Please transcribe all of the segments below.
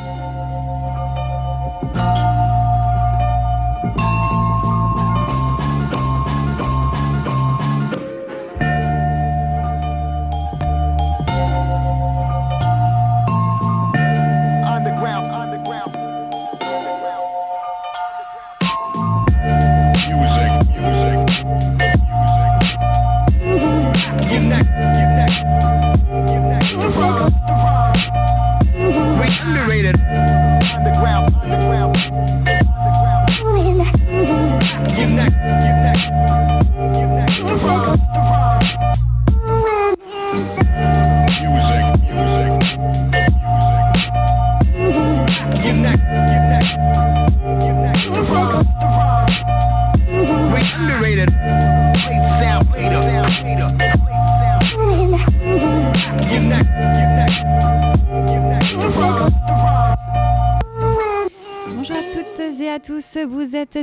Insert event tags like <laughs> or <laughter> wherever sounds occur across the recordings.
Música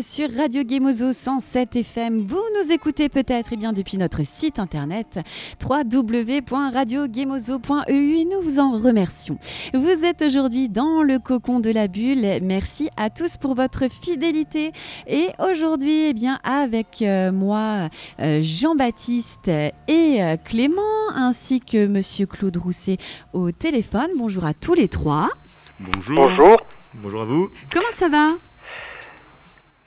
sur Radio Gemozo 107 FM. Vous nous écoutez peut-être eh bien depuis notre site internet www.radiogemozo.eu et nous vous en remercions. Vous êtes aujourd'hui dans le cocon de la bulle. Merci à tous pour votre fidélité. Et aujourd'hui, eh bien, avec euh, moi, euh, Jean-Baptiste et euh, Clément, ainsi que Monsieur Claude Rousset au téléphone. Bonjour à tous les trois. Bonjour. Bonjour. Bonjour à vous. Comment ça va?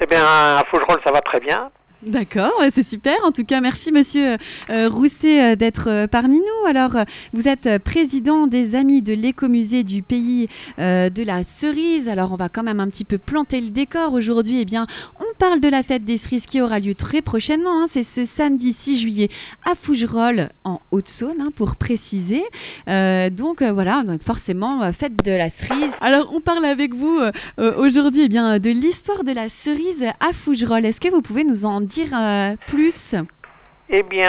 Eh bien, à Fougerolles, ça va très bien. D'accord, c'est super. En tout cas, merci Monsieur euh, Rousset euh, d'être euh, parmi nous. Alors, vous êtes président des Amis de l'écomusée du pays de la cerise. Alors, on va quand même un petit peu planter le décor aujourd'hui. Eh bien, parle de la fête des cerises qui aura lieu très prochainement. hein. C'est ce samedi 6 juillet à Fougerolles, en Haute-Saône, hein, pour préciser. Euh, donc euh, voilà, donc forcément euh, fête de la cerise. Alors, on parle avec vous aujourd'hui eh bien de l'histoire de la cerise à Fougerolles. Est-ce que vous pouvez nous en dire plus? Eh bien,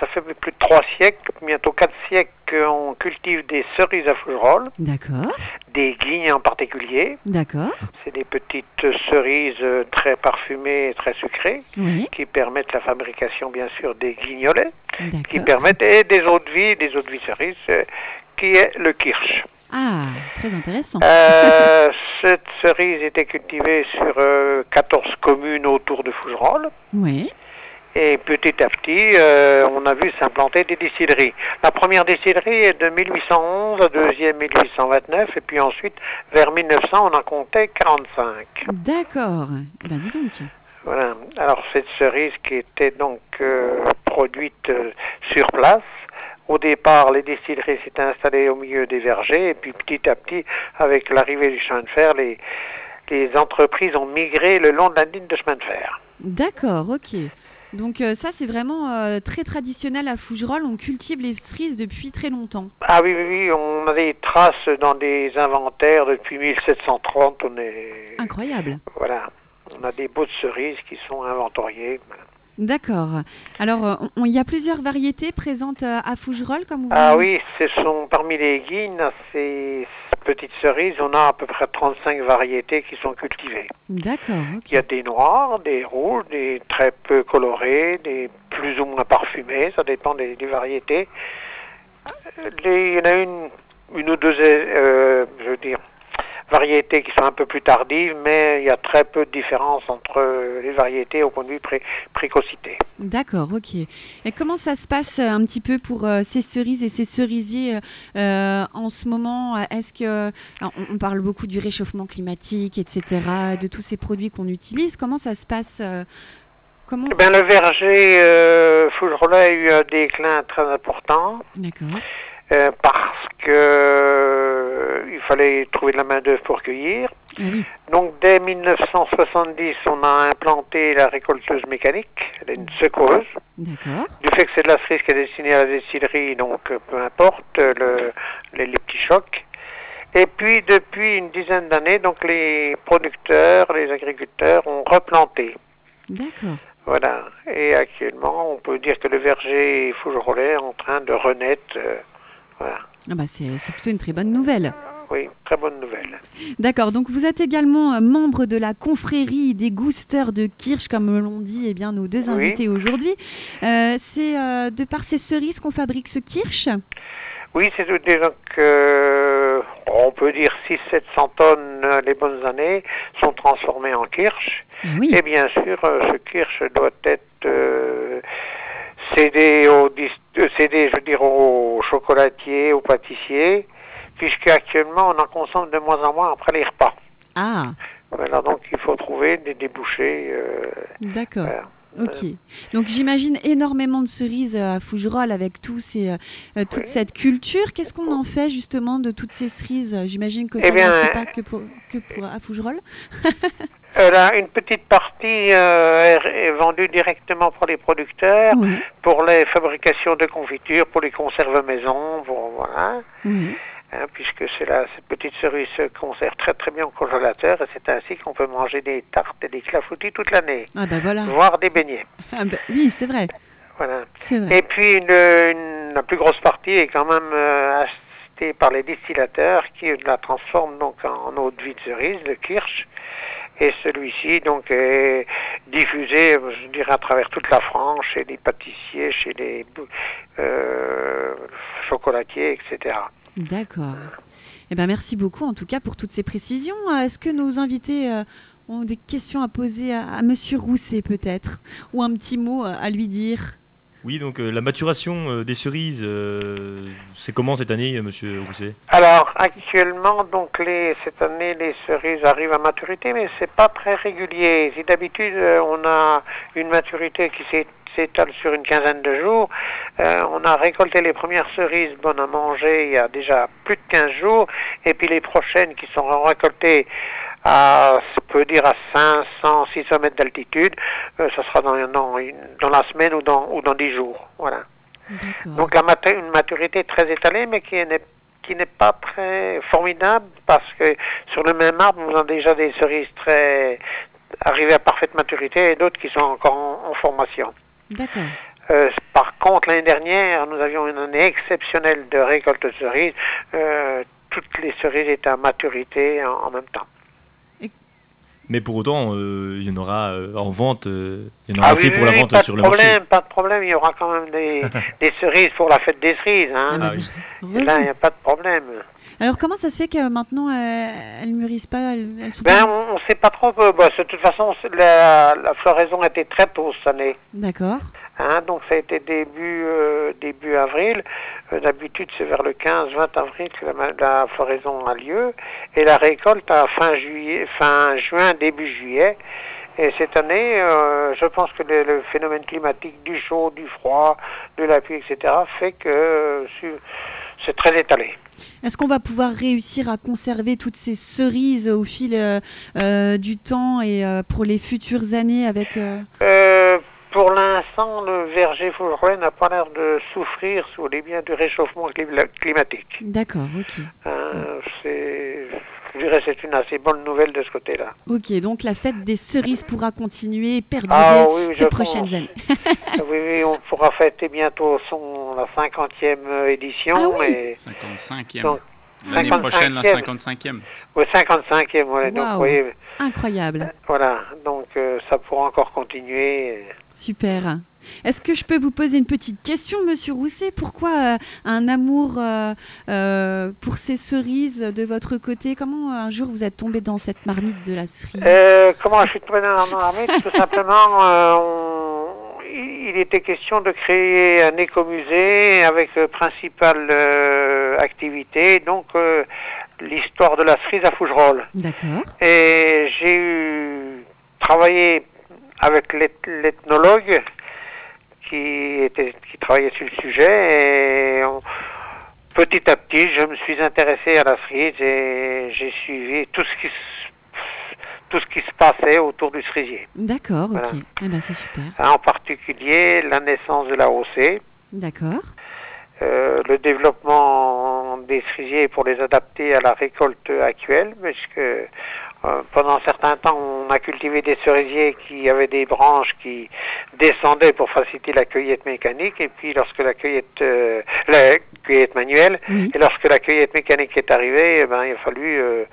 ça fait plus de trois siècles, bientôt quatre siècles qu'on cultive des cerises à Fougerolles, D'accord, des guignes en particulier. d'accord, C'est des petites cerises euh, très parfumées et très sucrées oui, qui permettent la fabrication, bien sûr, des guignolets, qui permettent, et des eaux de vie, des eaux de vie cerises, euh, qui est le kirsch. Ah, très intéressant. Euh, <laughs> cette cerise était cultivée sur euh, 14 communes autour de Fougerolles. Oui, Et petit à petit, euh, on a vu s'implanter des distilleries. La première distillerie est de 1811, la deuxième 1829, et puis ensuite, vers 1900, on en comptait 45. d'accord. Eh Ben dis donc. Voilà. Alors cette cerise qui était donc euh, produite euh, sur place. Au départ, les distilleries s'étaient installées au milieu des vergers, et puis petit à petit, avec l'arrivée du chemin de fer, les, les entreprises ont migré le long de la ligne de chemin de fer. D'accord, ok. Donc euh, ça, c'est vraiment euh, très traditionnel à Fougerolles. On cultive les cerises depuis très longtemps. Ah oui, oui, oui, on a des traces dans des inventaires depuis 1730. On est Incroyable. voilà, on a des beaux de cerises qui sont inventoriées. voilà. D'accord. Alors, euh, on- il y a plusieurs variétés présentes euh, à Fougerolles, comme vous Ah oui, ce sont parmi les guines, ces petites cerises, on a à peu près 35 variétés qui sont cultivées. D'accord, Il y a des noirs, des rouges, des très peu colorés, des plus ou moins parfumés, ça dépend des, des variétés. Euh, les- il y en a une, une ou deux, euh, je veux dire, variétés qui sont un peu plus tardives, mais il y a très peu de différence entre les variétés au point de vue pré- précocité. D'accord, ok. Et comment ça se passe euh, un petit peu pour euh, ces cerises et ces cerisiers euh, en ce moment? Est-ce que alors, on, on parle beaucoup du réchauffement climatique, etc., de tous ces produits qu'on utilise Comment ça se passe euh, Comment Eh bien, le verger euh, a eu un déclin très important. D'accord. Euh, parce que euh, il fallait trouver de la main d'œuvre pour cueillir. Oui. Donc dès 1970, on a implanté la récolteuse mécanique, elle est une secoueuse. Du fait que c'est de la cerise qui est destinée à la distillerie, donc euh, peu importe le- les, les petits chocs. Et puis depuis une dizaine d'années, donc les producteurs, les agriculteurs ont replanté. D'accord. Voilà. Et actuellement, on peut dire que le verger Fougerolais est en train de renaître. euh, voilà. Ah bah c'est c'est plutôt une très bonne nouvelle. Oui, très bonne nouvelle. D'accord, donc vous êtes également euh, membre de la confrérie des gousteurs de Kirsch, comme l'ont dit eh bien, nos deux Oui. invités aujourd'hui. Euh, c'est euh, de par ces cerises qu'on fabrique ce Kirsch Oui, c'est disons que on peut dire 600-700 tonnes les bonnes années, sont transformées en kirsch. Ah oui. Et bien sûr, ce kirsch doit être cédé, au, euh, cédé, je veux dire, aux chocolatiers, aux pâtissiers, puisqu'actuellement on en consomme de moins en moins après les repas. Ah, Voilà, donc il faut trouver des débouchés. euh, d'accord. voilà. Ok. Donc j'imagine énormément de cerises euh, à Fougerolles avec tous ces, euh, toute Oui. cette culture. Qu'est-ce qu'on en fait justement de toutes ces cerises? J'imagine que Eh ça ne reste pas que pour, que pour à Fougerolles. <laughs> Là, une petite partie euh, est, vendue directement pour les producteurs, Oui, pour les fabrications de confitures, pour les conserves maison, pour, voilà, oui. hein, puisque c'est cette petite cerise se conserve très très bien au congélateur et c'est ainsi qu'on peut manger des tartes et des clafoutis toute l'année, Ah bah voilà. voire des beignets. <laughs> Ah bah oui, c'est vrai. Voilà. C'est vrai. Et puis une, une- la plus grosse partie est quand même euh, achetée par les distillateurs qui la transforment donc en eau de vie de cerise, le kirsch. Et celui-ci donc est diffusé, je dirais, à travers toute la France, chez les pâtissiers, chez les euh, chocolatiers, etc. D'accord. Eh ben merci beaucoup en tout cas pour toutes ces précisions. Euh, Est-ce que nos invités euh, ont des questions à poser à, à Monsieur Rousset peut-être? Ou un petit mot à lui dire? Oui, donc euh, la maturation euh, des cerises, euh, c'est comment cette année, monsieur Rousset? Alors actuellement, donc les, cette année, les cerises arrivent à maturité, mais c'est pas très régulier. Si d'habitude on a une maturité qui s'é- s'étale sur une quinzaine de jours, on a récolté les premières cerises bonnes à manger il y a déjà plus de 15 jours, et puis les prochaines qui sont récoltées à, je peux dire à 500, 600 mètres d'altitude, euh, ça sera dans, dans, une- dans la semaine ou dans, ou dans 10 jours. Voilà. Donc la matu- une maturité très étalée, mais qui n'est qui n'est pas très formidable parce que sur le même arbre, vous avez déjà des cerises très arrivées à parfaite maturité et d'autres qui sont encore en, en formation. D'accord. Euh, par contre, l'année dernière, nous avions une année exceptionnelle de récolte de cerises. Euh, toutes les cerises étaient à maturité en, en même temps. Mais pour autant, euh, il y en aura euh, en vente, euh, il y en aura Ah assez oui, pour oui, la oui, vente pas sur de le marché. problème, pas de problème. Il y aura quand même des, <laughs> des cerises pour la fête des cerises. Hein. Ah oui. Là, il n'y a pas de problème. Alors comment ça se fait que maintenant euh, elles mûrissent pas Elles, elles sont Ben, pas... on ne sait pas trop. euh, bah, de toute façon, la, la floraison était très tôt cette année. D'accord. Hein, donc ça a été début, euh, début avril. Euh, D'habitude, c'est vers le 15-20 avril que la, floraison a lieu. Et la récolte à fin, juillet, fin juin, début juillet. Et cette année, euh, je pense que le, le phénomène climatique du chaud, du froid, de la pluie, etc., fait que c'est très étalé. Est-ce qu'on va pouvoir réussir à conserver toutes ces cerises au fil euh, du temps et euh, pour les futures années avec Euh, pour l'instant, le verger fougerolais n'a pas l'air de souffrir sous les biens du réchauffement clim- climatique. D'accord, ok. Hein, c'est, je dirais c'est une assez bonne nouvelle de ce côté-là. Ok, donc la fête des cerises pourra continuer et perdurer Ah oui, ces prochaines pense. années. <laughs> oui, oui, on pourra fêter bientôt son, la 50e édition. Ah oui. et, 55e. Donc, L'année 55e. prochaine, la 55e. ouais, 55e, voilà. Donc, Waouh. Incroyable, voilà. Donc, euh, ça pourra encore continuer. super. Est-ce que je peux vous poser une petite question, Monsieur Rousset? Pourquoi euh, un amour euh, euh, pour ces cerises de votre côté Comment euh, un jour vous êtes tombé dans cette marmite de la cerise? Euh, comment je suis tombé dans la marmite? Tout simplement, euh, on- il était question de créer un écomusée avec euh, principale euh, activité, donc euh, l'histoire de la cerise à Fougerolles. D'accord. Et j'ai eu travaillé avec l'eth- l'ethnologue qui, était, qui travaillait sur le sujet et on- petit à petit je me suis intéressé à la cerise et j'ai suivi tout ce qui se, tout ce qui se passait autour du cerisier. D'accord, ok. Eh ben, c'est super. En particulier la naissance de la OC, D'accord. Euh, le développement des cerisiers pour les adapter à la récolte actuelle, puisque euh, pendant un certain temps, on a cultivé des cerisiers qui avaient des branches qui descendaient pour faciliter la cueillette mécanique, et puis lorsque la cueillette, euh, cueillette manuelle. Oui. Et lorsque la cueillette mécanique est arrivée, eh ben, il a fallu euh,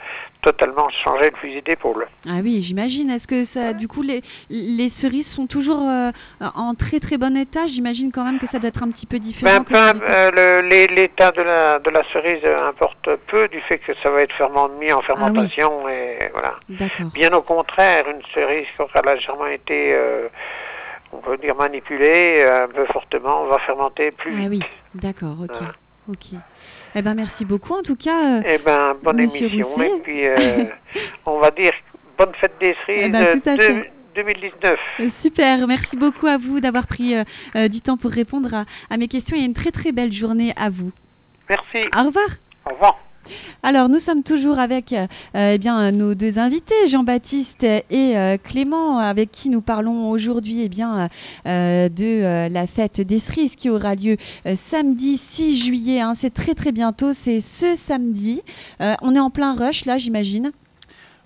totalement changer le fusil d'épaule. Ah oui, j'imagine. Est-ce que ça, du coup, les, les cerises sont toujours euh, en très très bon état? J'imagine quand même que ça doit être un petit peu différent. Ben, les- euh, L'état de la, de la cerise importe peu du fait que ça va être ferment- mis Ah en fermentation. et voilà. Bien au contraire, une cerise qui aura légèrement été, on peut dire, manipulée euh, un peu fortement, on va fermenter plus Ah vite. oui, d'accord, ok. Voilà. ok. Eh ben, merci beaucoup en tout cas. euh, Eh ben, bonne Monsieur émission. Rousset. Et puis, euh, <laughs> on va dire bonne fête des cerises Eh ben, de- fait. 2019. Euh, Super, merci beaucoup à vous d'avoir pris euh, du temps pour répondre à, à mes questions et une très très belle journée à vous. Merci. Au revoir. Au revoir. Alors, nous sommes toujours avec euh, euh, eh bien, nos deux invités, Jean-Baptiste et euh, Clément, avec qui nous parlons aujourd'hui eh bien, de la fête des cerises qui aura lieu samedi 6 juillet. hein. C'est très très bientôt, c'est ce samedi. On est en plein rush là, j'imagine.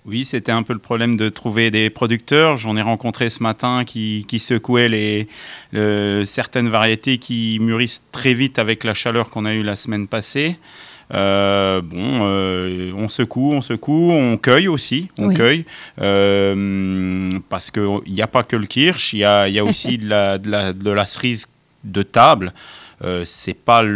Oui, c'était un peu le problème de trouver des producteurs. J'en ai rencontré ce matin qui, qui secouaient les, le- certaines variétés qui mûrissent très vite avec la chaleur qu'on a eue la semaine passée. Euh, bon, euh, on secoue, on secoue, on cueille aussi, on Oui. cueille, euh, parce qu'il n'y a pas que le kirsch, il y a, il y a <laughs> aussi de la, de, la, de la cerise de table. Euh, c'est pas le,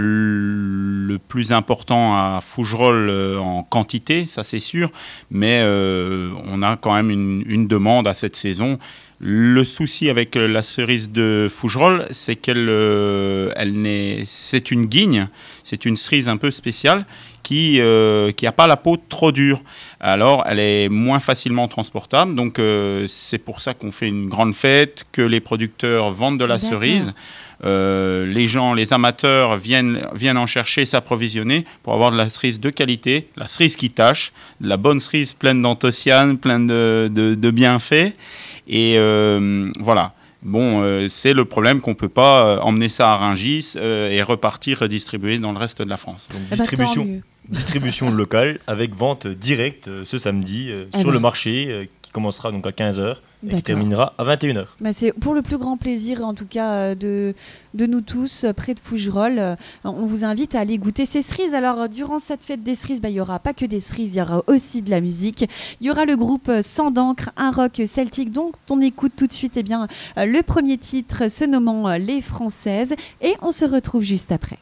le plus important à Fougerolles euh, en quantité, ça c'est sûr, mais euh, on a quand même une, une demande à cette saison. Le souci avec la cerise de Fougerolles, c'est qu'elle euh, elle n'est, c'est une guigne, c'est une cerise un peu spéciale qui euh, qui a pas la peau trop dure. Alors, elle est moins facilement transportable. Donc, euh, c'est pour ça qu'on fait une grande fête, que les producteurs vendent de la cerise. Euh, les gens, les amateurs viennent, viennent en chercher, s'approvisionner pour avoir de la cerise de qualité, la cerise qui tâche, de la bonne cerise pleine d'anthocyanes, pleine de, de- de bienfaits. Et euh, voilà. Bon, euh, c'est le problème qu'on ne peut pas euh, emmener ça à Rungis euh, et repartir redistribuer dans le reste de la France. Donc, Eh ben, distribution, <laughs> distribution locale avec vente directe euh, ce samedi euh, Eh sur ben. le marché euh, qui commencera donc à 15h et qui terminera à 21h. Bah, c'est pour le plus grand plaisir, en tout cas, euh, de, de nous tous, euh, près de Fougerolles. Euh, On vous invite à aller goûter ces cerises. Alors, durant cette fête des cerises, bah, il n'y aura pas que des cerises, il y aura aussi de la musique. Il y aura le groupe Sans d'encre, un rock celtique, dont on écoute tout de suite eh bien, le premier titre se nommant Les Françaises. Et on se retrouve juste après.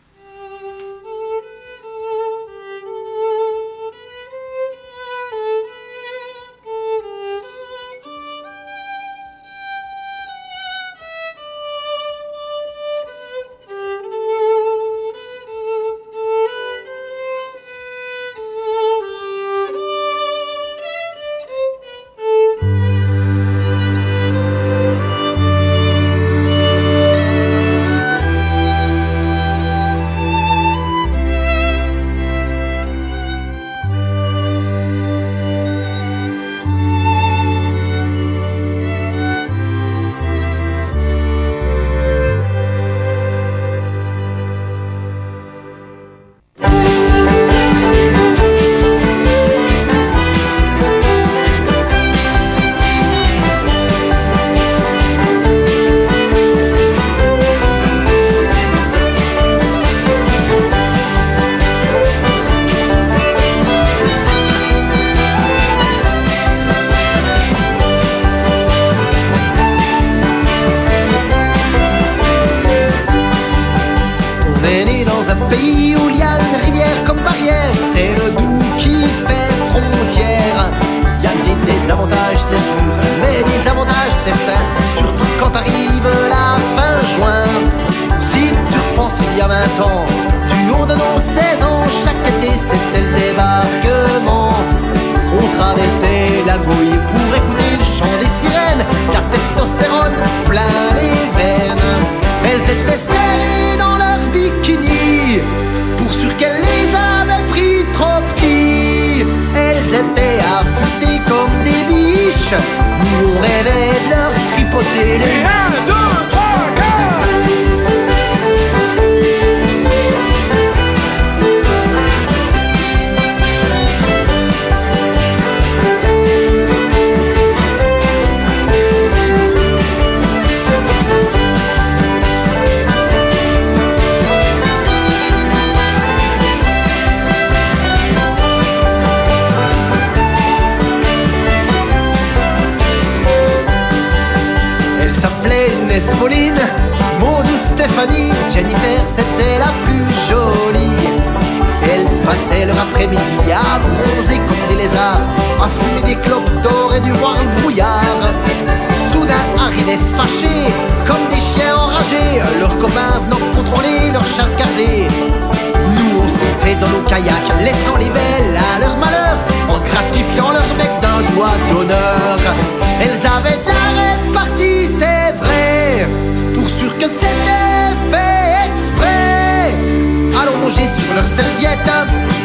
Leurs serviettes,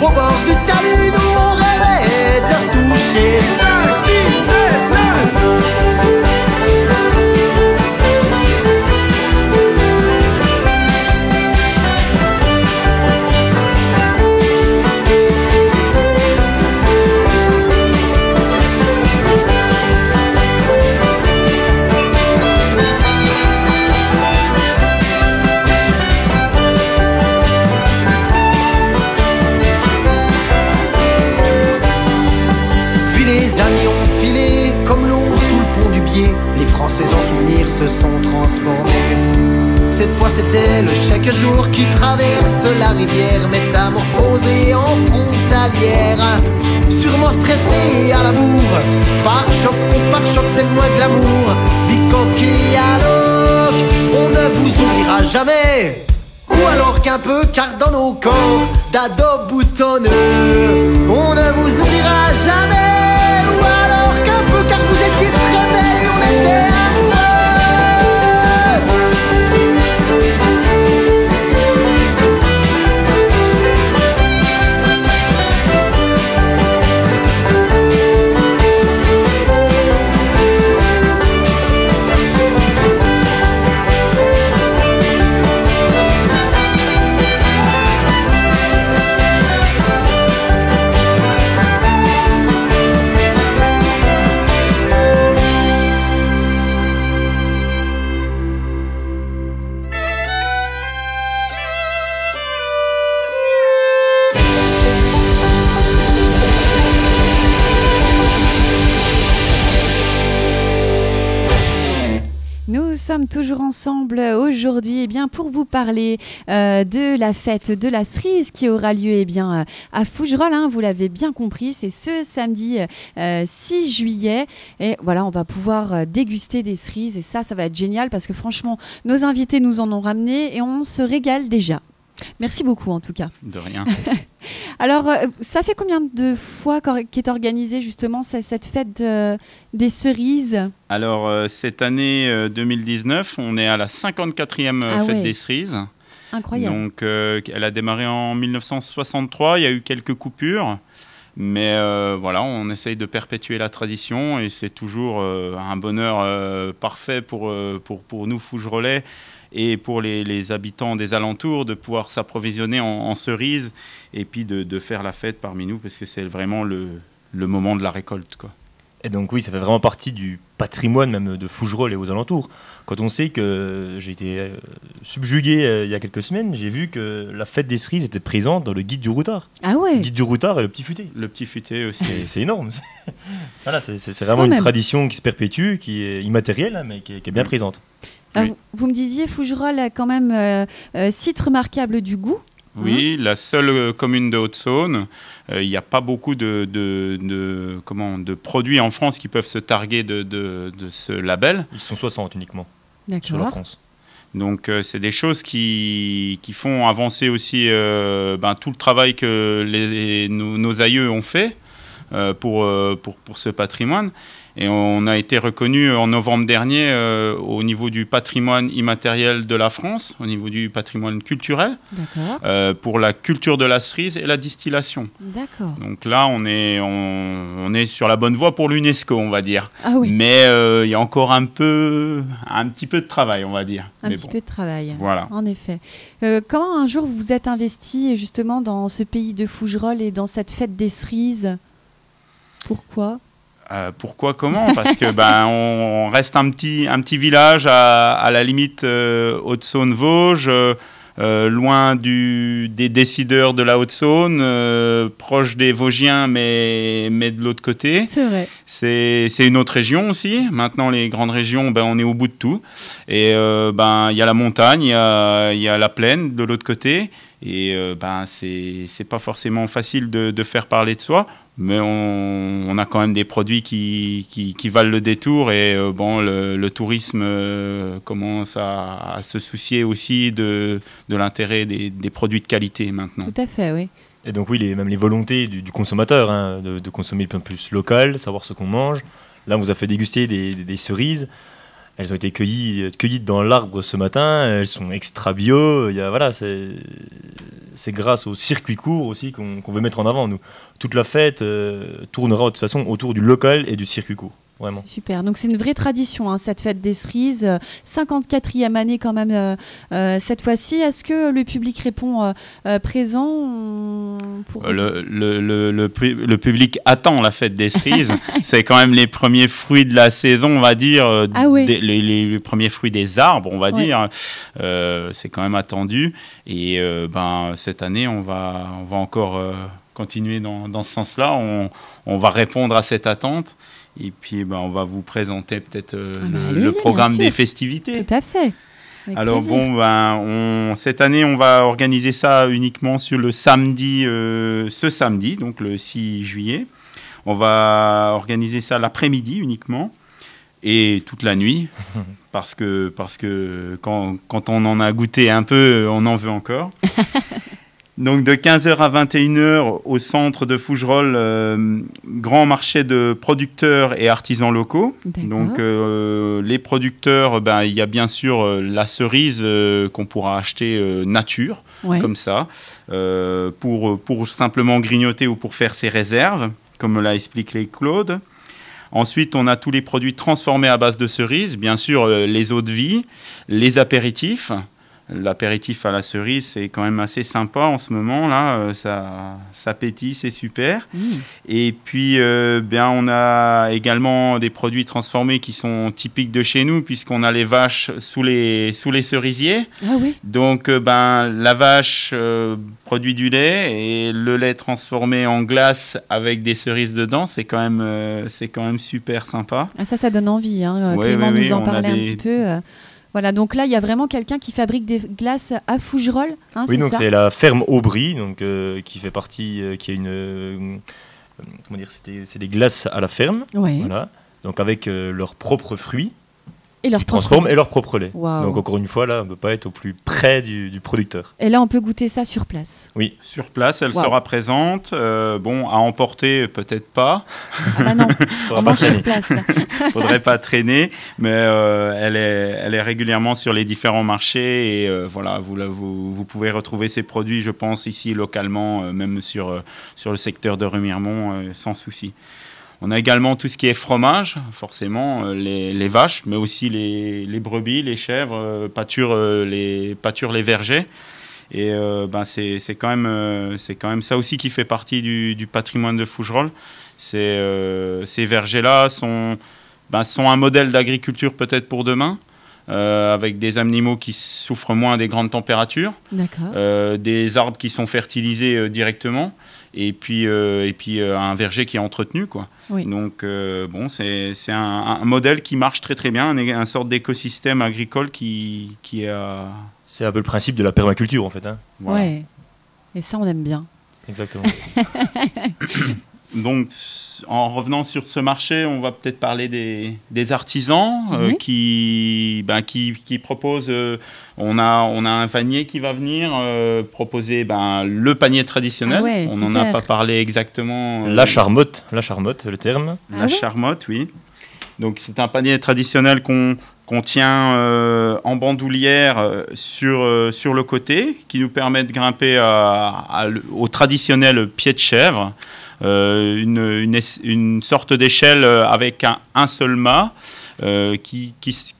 au bord c'était le chaque jour qui traverse la rivière métamorphosée en frontalière. Sûrement stressé à l'amour, par choc ou par choc c'est moins de l'amour. Bicoque et alloc, on ne vous oubliera jamais. Ou alors qu'un peu car dans nos corps d'ados boutonneux On ne vous oubliera jamais sommes toujours ensemble aujourd'hui eh bien, pour vous parler euh, de la fête de la cerise qui aura lieu eh bien, euh, à Fougerolles. hein, vous l'avez bien compris, c'est ce samedi euh, 6 juillet. Et voilà, on va pouvoir euh, déguster des cerises et ça, ça va être génial parce que franchement, nos invités nous en ont ramené et on se régale déjà. Merci beaucoup en tout cas. De rien. <laughs> <laughs> Alors, euh, ça fait combien de fois qu'est organisée justement ce- cette fête euh, des cerises? Alors, euh, cette année euh, 2019, on est à la 54e euh, Ah fête ouais. des cerises. Incroyable. Donc, euh, elle a démarré en 1963. Il y a eu quelques coupures. Mais euh, voilà, on essaye de perpétuer la tradition et c'est toujours euh, un bonheur euh, parfait pour, euh, pour, pour nous, Fougerolais, et pour les, les habitants des alentours de pouvoir s'approvisionner en, en cerises et puis de, de faire la fête parmi nous parce que c'est vraiment le, le moment de la récolte. Quoi. Et donc oui, ça fait vraiment partie du patrimoine même de Fougerolles et aux alentours. Quand on sait que j'ai été euh, subjugué euh, il y a quelques semaines, j'ai vu que la fête des cerises était présente dans le guide du routard. Ah Le ouais guide du routard et le petit futé. Le petit futé aussi. <laughs> C'est énorme. <laughs> voilà, c'est vraiment une même. tradition qui se perpétue, qui est immatérielle, hein, mais qui est, qui est bien Mm. présente. Alors, Oui. vous, vous me disiez, Fougerolles a quand même euh, euh, site remarquable du goût. Oui, la seule euh, commune de Haute-Saône. Euh, Il n'y a pas beaucoup de, de, de- comment, de produits en France qui peuvent se targuer de, de- de ce label. Ils sont 60 uniquement sur la D'accord. France. Donc, euh, c'est des choses qui, qui font avancer aussi euh, ben, tout le travail que les, nos, nos aïeux ont fait euh, pour, euh, pour, pour ce patrimoine. Et on a été reconnu en novembre dernier euh, au niveau du patrimoine immatériel de la France, au niveau du patrimoine culturel, euh, pour la culture de la cerise et la distillation. Donc là, on est, on, on est sur la bonne voie pour l'UNESCO, on va dire. Ah oui, Mais euh, il y a encore un peu, un petit peu de travail, on va dire. un Mais petit bon, peu de travail. Voilà. En effet. Euh, comment un jour vous vous êtes investi justement dans ce pays de Fougerolles et dans cette fête des cerises? Pourquoi? Euh, pourquoi, comment? Parce que ben <laughs> on reste un petit, un petit village à, à la limite euh, Haute-Saône-Vosges. euh, euh, loin du, des décideurs de la Haute-Saône, proche des Vosgiens, mais, mais de l'autre côté. C'est vrai. C'est c'est une autre région aussi. Maintenant, les grandes régions, ben, on est au bout de tout. Et ben, il y a la montagne, il y a, y a la plaine de l'autre côté. Et euh, ben, c'est c'est pas forcément facile de, de faire parler de soi. Mais on, on a quand même des produits qui, qui, qui valent le détour. Et euh, bon, le, le tourisme euh, commence à, à se soucier aussi de, de l'intérêt des, des produits de qualité maintenant. Tout à fait, oui. Et donc oui, les, même les volontés du, du consommateur, hein, de, de consommer un peu plus local, savoir ce qu'on mange. Là, on vous a fait déguster des, des- des cerises. Elles ont été cueillies, cueillies dans l'arbre ce matin. Elles sont extra bio. Y c'est grâce au circuit court aussi qu'on qu'on veut mettre en avant. Nous, toute la fête euh, tournera de toute façon autour du local et du circuit court. Vraiment. Super. Donc c'est une vraie tradition, hein, cette fête des cerises. Euh, 54e année quand même euh, euh, cette fois-ci. Est-ce que le public répond euh, présent? Pour... Le, le, le, le pu- le public attend la fête des cerises. <laughs> c'est quand même les premiers fruits de la saison, on va dire. Ah ouais. des- les, les- les premiers fruits des arbres, on va Ouais. dire. Euh, c'est quand même attendu. Et euh, ben, cette année, on va, on va encore euh, continuer dans, dans ce sens-là. On, on va répondre à cette attente. Et puis, ben, on va vous présenter peut-être euh, Ah bah, le, programme des festivités. Tout à fait. Avec Alors plaisir. bon, ben, on, cette année, on va organiser ça uniquement sur le samedi, euh, ce samedi, donc le 6 juillet. On va organiser ça l'après-midi uniquement et toute la nuit, <laughs> parce que, parce que quand, quand on en a goûté un peu, on en veut encore. <laughs> Donc de 15h à 21h au centre de Fougerolles, euh, grand marché de producteurs et artisans locaux. Donc euh, les producteurs, ben, il y a bien sûr euh, la cerise qu'on pourra acheter nature, Ouais. comme ça, pour, pour simplement grignoter ou pour faire ses réserves, comme l'a expliqué Claude. Ensuite, on a tous les produits transformés à base de cerises, bien sûr les eaux de vie, les apéritifs. L'apéritif à la cerise, c'est quand même assez sympa en ce moment là, euh, ça, ça pétille, c'est super. Mmh. Et puis, euh, bien, on a également des produits transformés qui sont typiques de chez nous, puisqu'on a les vaches sous les, sous les cerisiers. Ah oui. Donc, euh, ben, la vache euh, produit du lait et le lait transformé en glace avec des cerises dedans, c'est quand même, c'est quand même super sympa. Ah, ça, ça donne envie. Hein. Ouais, Clément ouais, nous ouais, en parlait un petit peu. Voilà, donc là, il y a vraiment quelqu'un qui fabrique des glaces à Fougerolles. Hein, Oui, c'est donc c'est la ferme Aubry, donc euh, qui fait partie, euh, qui a une, euh, comment dire, c'est des, glaces à la ferme, Ouais. voilà. Donc avec leurs propres fruits, Et leur ils propre- transforment et leur propre lait. Donc encore une fois là, on ne peut pas être au plus près du, du producteur. Et là, on peut goûter ça sur place. Oui, Sur place, elle Wow. sera présente. Euh, bon, à emporter, peut-être pas. Ah bah non, <laughs> faudra on pas traîner. place. <laughs> faudrait pas traîner, mais euh, elle, est, elle est régulièrement sur les différents marchés et euh, voilà, vous, vous, vous pouvez retrouver ces produits, je pense, ici localement, euh, même sur, euh, sur le secteur de Remiremont, euh, sans souci. On a également tout ce qui est fromage, forcément, euh, les, les vaches, mais aussi les, les brebis, les chèvres, euh, pâturent, euh, les, pâturent les vergers. Et euh, ben c'est quand, même, euh, c'est quand même ça aussi qui fait partie du, du patrimoine de Fougerolles. Euh, ces vergers-là sont, ben, sont un modèle d'agriculture peut-être pour demain, avec des animaux qui souffrent moins des grandes températures, des arbres qui sont fertilisés directement, et puis, euh, et puis euh, un verger qui est entretenu. Quoi. Oui. Donc euh, bon, c'est c'est un, un modèle qui marche très très bien, un, un sorte d'écosystème agricole qui, qui est... euh, c'est un peu le principe de la permaculture en fait. hein. voilà. Ouais. Et ça, on aime bien. Exactement. <laughs> Donc, en revenant sur ce marché, on va peut-être parler des, des artisans euh, Oui. qui, ben, qui, qui proposent. euh, on, a, on a un panier qui va venir euh, proposer ben, le panier traditionnel. Ah ouais, on n'en a pas parlé exactement. euh, la charmotte, la charmotte, le terme. La Ah ouais charmotte, oui. Donc, c'est un panier traditionnel qu'on qu'on tient euh, en bandoulière euh, sur, euh, sur le côté, qui nous permet de grimper à- à le- au traditionnel pied de chèvre, une, une une sorte d'échelle euh, avec un, un seul mât. euh, qui-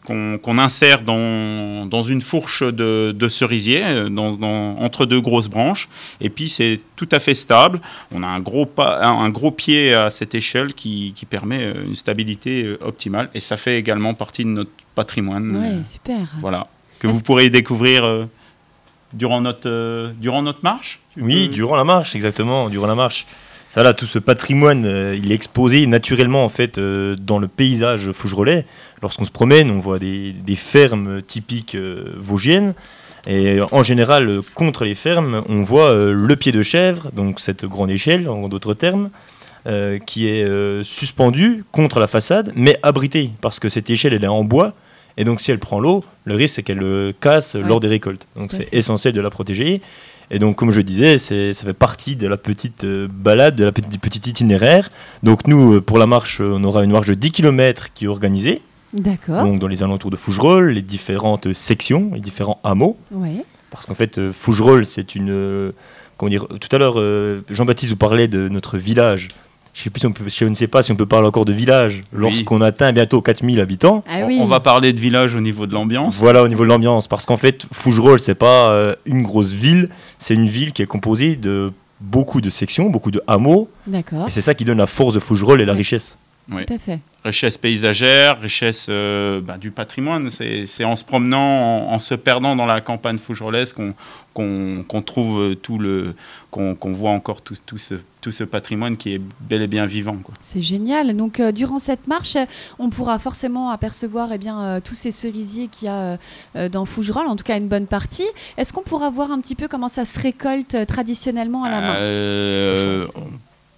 qu'on qu'on insère dans, dans une fourche de, de cerisier, euh, dans- dans- entre deux grosses branches. Et puis c'est tout à fait stable. On a un gros, pas, un, un gros pied à cette échelle qui, qui permet euh, une stabilité euh, optimale. Et ça fait également partie de notre patrimoine. Euh, super. voilà. Que vous pourrez découvrir euh, durant notre, euh, durant notre marche? Oui, peux- durant la marche, exactement, durant la marche. Ça là, tout ce patrimoine, euh, il est exposé naturellement en fait euh, dans le paysage fougerolais. Lorsqu'on se promène, on voit des, des fermes typiques euh, vosgiennes. Et en général, contre les fermes, on voit le pied de chèvre, donc cette grande échelle, en d'autres termes, qui est suspendue contre la façade, mais abritée, parce que cette échelle, elle est en bois. Et donc, si elle prend l'eau, le risque, c'est qu'elle le casse Ouais. lors des récoltes. Donc, c'est essentiel de la protéger. Et donc, comme je disais, ça fait partie de la petite euh, balade, de la petite, du petit itinéraire. Donc, nous, euh, pour la marche, euh, on aura une marche de 10 km qui est organisée, D'accord. donc dans les alentours de Fougerolles, les différentes sections, les différents hameaux. Ouais. Parce qu'en fait, euh, Fougerolles, c'est une. euh, comment dire Tout à l'heure, Jean-Baptiste vous parlait de notre village. Je, sais plus si on peut, je ne sais pas si on peut parler encore de village lorsqu'on atteint bientôt 4000 habitants. Ah On- oui. On va parler de village au niveau de l'ambiance. Voilà au niveau de l'ambiance, parce qu'en fait, Fougerolles, c'est pas euh, une grosse ville, c'est une ville qui est composée de beaucoup de sections, beaucoup de hameaux, D'accord. et c'est ça qui donne la force de Fougerolles et la Ouais. richesse. Oui. Tout à fait. Richesse paysagère, richesse euh, bah, du patrimoine. C'est en se promenant, en, en se perdant dans la campagne fougerolaise qu'on trouve euh, tout le, qu'on voit encore tout, tout ce, tout ce patrimoine qui est bel et bien vivant. C'est génial. Donc, euh, durant cette marche, on pourra forcément apercevoir eh bien, euh, tous ces cerisiers qu'il y a dans Fougerolles, en tout cas une bonne partie. Est-ce qu'on pourra voir un petit peu comment ça se récolte traditionnellement à la main?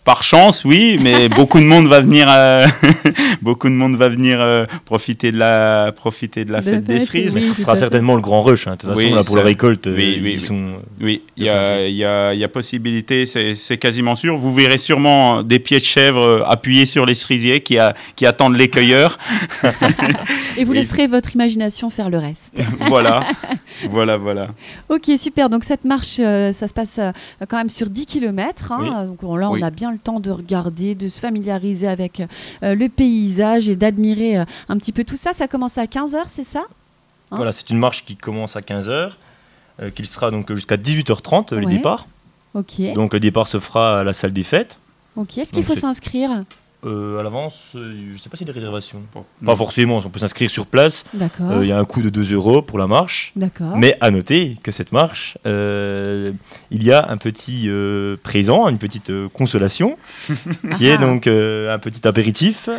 Par chance, oui, mais <laughs> beaucoup de monde va venir, euh, <laughs> beaucoup de monde va venir euh, profiter de la, profiter de la De fête des fête, cerises. oui. Ce sera certainement le grand rush. hein. De toute façon, Oui, là, pour la récolte, euh, oui, oui, ils oui. sont. Oui, il y a, il y, a, il y a possibilité, c'est c'est quasiment sûr. Vous verrez sûrement des pieds de chèvre euh, appuyés sur les cerisiers qui, a- qui attendent les cueilleurs. Et vous <laughs> Et- laisserez votre imagination faire le reste. voilà, voilà, voilà. Ok, super. Donc cette marche, euh, ça se passe euh, quand même sur 10 km. Oui. Donc on- là, Oui. on a bien le temps de regarder, de se familiariser avec euh, le paysage et d'admirer euh, un petit peu tout ça. Ça commence à 15h, c'est ça? Hein? Voilà, c'est une marche qui commence à 15h, qu'il sera donc jusqu'à 18h30 euh, le départ. Ok. Donc le départ se fera à la salle des fêtes. ok. Est-ce qu'il faut s'inscrire? Euh, à l'avance, euh, je ne sais pas s'il y a des réservations. Bon, Pas forcément, on peut s'inscrire sur place. Euh, Il y a un coût de 2 euros pour la marche. Mais à noter que cette marche, euh, il y a un petit euh, présent, une petite euh, consolation, <laughs> qui est Ah. donc euh, un petit apéritif,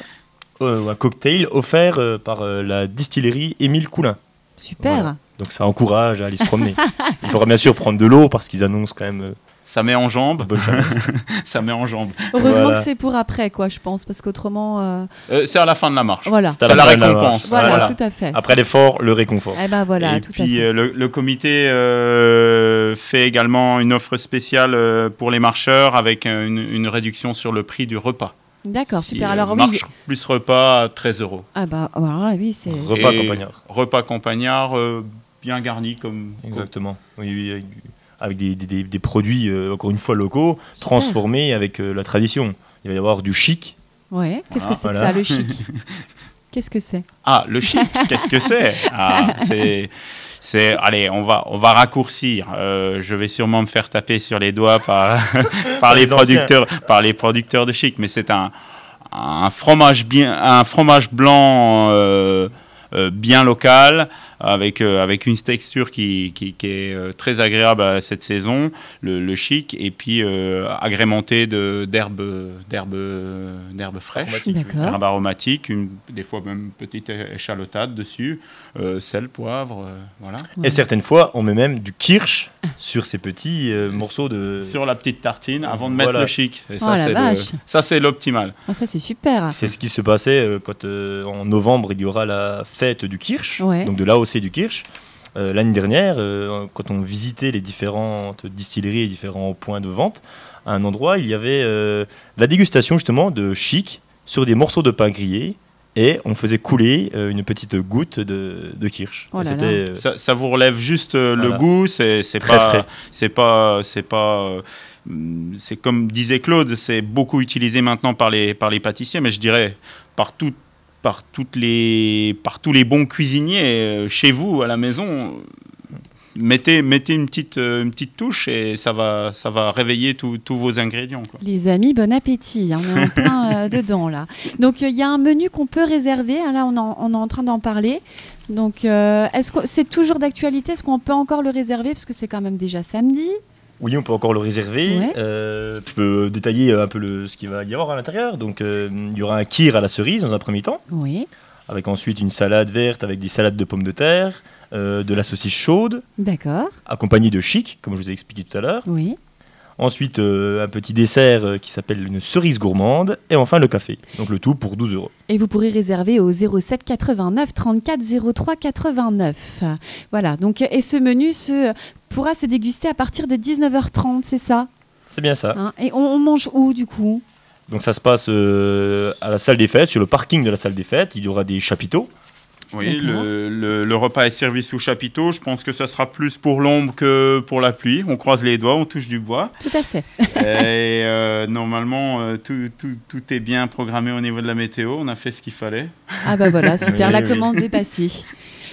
euh, un cocktail offert euh, par euh, la distillerie Émile Coulin. Super. Voilà. Donc ça encourage à aller se promener. <laughs> il faudra bien sûr prendre de l'eau parce qu'ils annoncent quand même euh, Ça met en chaleur. <laughs> ça met en jambes. Heureusement Voilà. que c'est pour après, quoi, je pense, parce qu'autrement, euh, Euh, c'est à la fin de la marche. voilà. C'est à la de récompense. Voilà, Voilà. tout à fait. Après l'effort, le réconfort. Eh ben voilà, et tout à puis fait. euh, le, le comité euh, fait également une offre spéciale euh, pour les marcheurs avec une, une réduction sur le prix du repas. D'accord, super. Euh, Alors oui, marche plus repas, 13 euros. ah bah alors, oui, c'est Repas Et campagnard. Repas campagnard euh, bien garni comme. Exactement. Oui, oui, avec, des, des- des- des produits, euh, encore une fois, locaux, Super. transformés avec euh, la tradition. Il va y avoir du chic. Ouais, qu'est-ce que c'est Voilà. que ça, le chic <laughs> Qu'est-ce que c'est? Ah, le chic, qu'est-ce que c'est? Ah, C'est. C'est, allez, on va, on va raccourcir. Euh, je vais sûrement me faire taper sur les doigts par, <laughs> par les producteurs, par les producteurs de chic, mais c'est un, un fromage bien, un fromage blanc euh, euh, bien local, avec euh, avec une texture qui, qui, qui est euh, très agréable à cette saison, le, le chic, et puis euh, agrémenté de d'herbes, d'herbes, d'herbes fraîches. Aromatiques, une- des fois même une petite échalotade dessus, euh, sel, poivre, euh, voilà. Ouais. Et certaines fois, on met même du kirsch sur ces petits euh, morceaux de. Sur la petite tartine avant de mettre Voilà. le chic. Et Oh ça, c'est l'optimal. Ah, Ça, c'est super. C'est ce qui se passait euh, quand euh, en novembre il y aura la fête du kirsch, Ouais. donc de du kirsch. Euh, L'année dernière, euh, quand on visitait les différentes distilleries et différents points de vente, à un endroit il y avait euh, la dégustation justement de chic sur des morceaux de pain grillé et on faisait couler euh, une petite goutte de, de kirsch. Oh là là. euh, Ça, ça vous relève juste euh, le Voilà. goût, c'est pas, frais. c'est pas, c'est pas, c'est comme disait Claude, c'est beaucoup utilisé maintenant par les par les pâtissiers, mais je dirais par tout, par toutes les, par tous les bons cuisiniers euh, chez vous à la maison. mettez, mettez une, petite, euh, une petite touche et ça va, ça va réveiller tous vos ingrédients. quoi. Les amis, bon appétit. hein, on est en <laughs> plein euh, dedans là. Donc euh, il y a un menu qu'on peut réserver. hein, là, on, en- on est en train d'en parler. Donc euh, est-ce que c'est toujours d'actualité Est-ce qu'on peut encore le réserver parce que c'est quand même déjà samedi? Oui, on peut encore le réserver. Ouais. Euh, je peux détailler un peu le, ce qu'il va y avoir à l'intérieur. Donc, euh, il y aura un kir à la cerise dans un premier temps, Oui. avec ensuite une salade verte avec des salades de pommes de terre, euh, de la saucisse chaude, D'accord. accompagnée de chic, comme je vous ai expliqué tout à l'heure. Oui. Ensuite, euh, un petit dessert euh, qui s'appelle une cerise gourmande. Et enfin, le café. Donc, le tout pour 12 euros. Et vous pourrez réserver au 07 89 34 03 89. Voilà. Donc et ce menu se pourra se déguster à partir de 19h30, c'est ça? C'est bien ça. hein? Et on, on mange où du coup? Donc, ça se passe euh, à la salle des fêtes, sur le parking de la salle des fêtes. Il y aura des chapiteaux. Oui, le, le- le repas est servi sous chapiteau. Je pense que ça sera plus pour l'ombre que pour la pluie. On croise les doigts, on touche du bois. Tout à fait. Et euh, normalement, euh, tout, tout- tout est bien programmé au niveau de la météo. On a fait ce qu'il fallait. Ah bah voilà, super, Oui, la oui. commande est passée.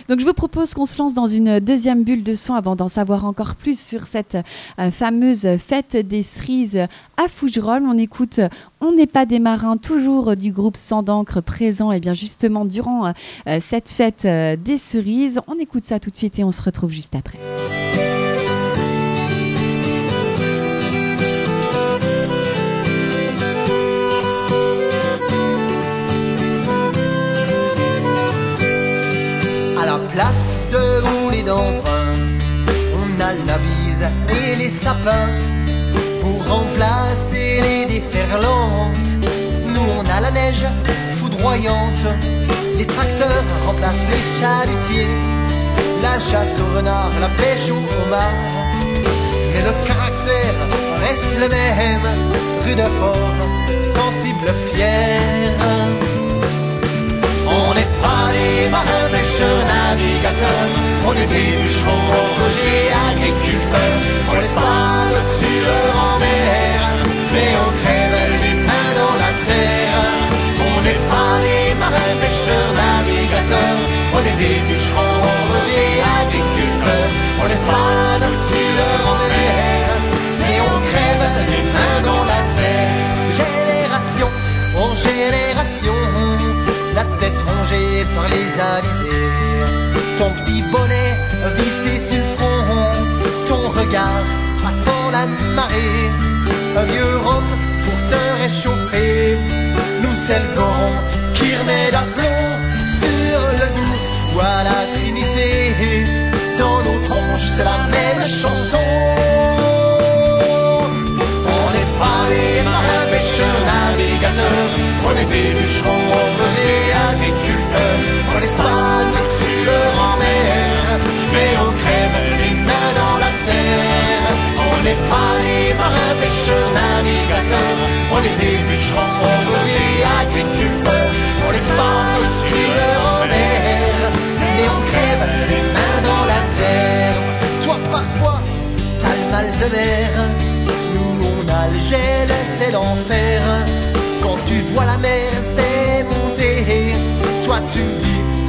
Donc je vous propose qu'on se lance dans une deuxième bulle de son avant d'en savoir encore plus sur cette euh, fameuse fête des cerises à Fougerolles. On écoute On n'est pas des marins, toujours du groupe Sans d'encre présent et bien justement durant euh, cette fête euh, des cerises. On écoute ça tout de suite et on se retrouve juste après. Sapins pour remplacer les déferlantes. Nous on a la neige foudroyante, les tracteurs remplacent les chalutiers, la chasse au renard, la pêche au homard. Mais le caractère reste le même, rude fort, sensible, fier. On n'est pas des marins pêcheurs navigateurs, on est des bûcherons horlogers agriculteurs. On laisse pas notre sueur en mer, mais on crève les mains dans la terre. On n'est pas des marins pêcheurs navigateurs, on est des bûcherons horlogers agriculteurs. On laisse pas notre sueur en mer, mais on crève les mains dans la terre. Génération en génération la tête rongée par les alizés. Ton petit bonnet vissé sur le front, ton regard attend la marée. Un vieux rhum pour te réchauffer. Nous, c'est le qui remet d'aplomb sur le nous ou à la Trinité. Dans nos tronches, c'est la même chanson. Pas les marins pêcheurs navigateurs, on est des bûcherons horlogers agriculteurs. On laisse pas notre sueur en mer, mais on crève les mains dans la terre. On n'est pas les marins pêcheurs navigateurs, on est des bûcherons horlogers agriculteurs.